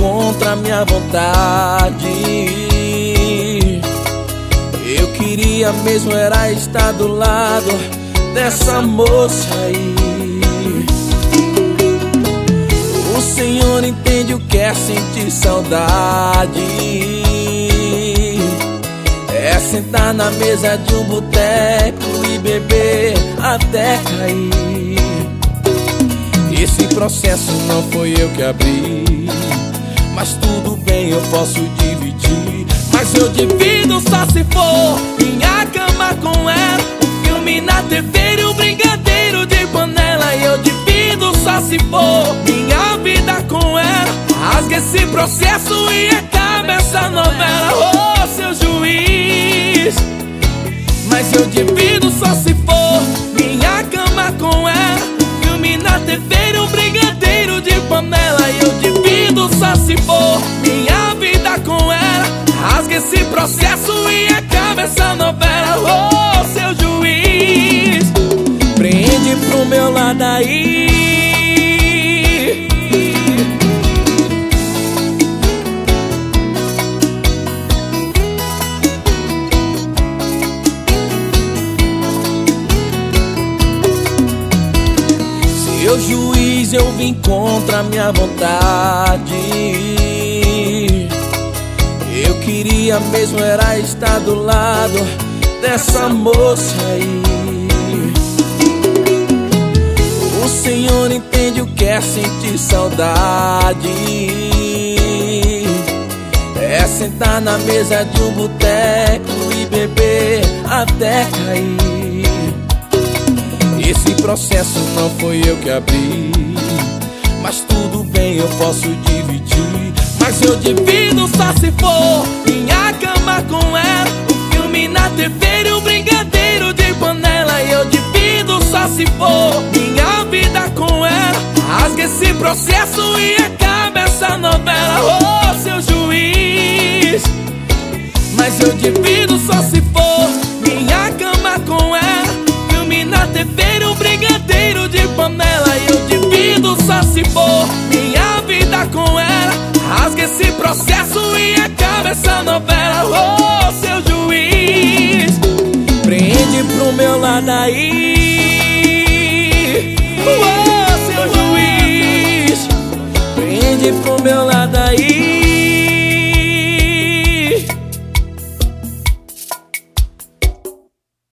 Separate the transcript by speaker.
Speaker 1: contra minha vontade. Eu queria mesmo era estar do lado dessa moça aí. O Senhor entende o que é sentir saudade. É sentar na mesa de um boteco e beber até cair. Esse processo não foi eu que abri. Mas tudo bem, eu posso dividir. Mas eu divido só se for minha cama com ela. Um filme na TV e um brigadeiro de panela. Eu divido só se for minha vida com ela. Rasga esse processo e acaba essa novela. Oh, seu juiz. Mas eu divido só se panela. E eu divido só se for minha vida com ela. Rasga esse processo e acaba essa novela. Oh, seu juiz, prende pro meu lado aí. Seu juiz, eu vim contra minha vontade. Eu queria mesmo era estar do lado dessa moça aí. O Senhor entende o que é sentir saudade. É sentar na mesa de um boteco e beber até cair. Esse processo não foi eu que abri. Mas tudo bem, eu posso dividir. Mas eu divido só se for minha cama com ela. Um filme na TV e um brigadeiro de panela. Eu divido só se for minha vida com ela. Rasga esse processo e acaba essa novela. Oh, seu juiz. Mas eu divido só se processo e acaba essa novela. Oh, seu juiz, prende pro meu lado aí.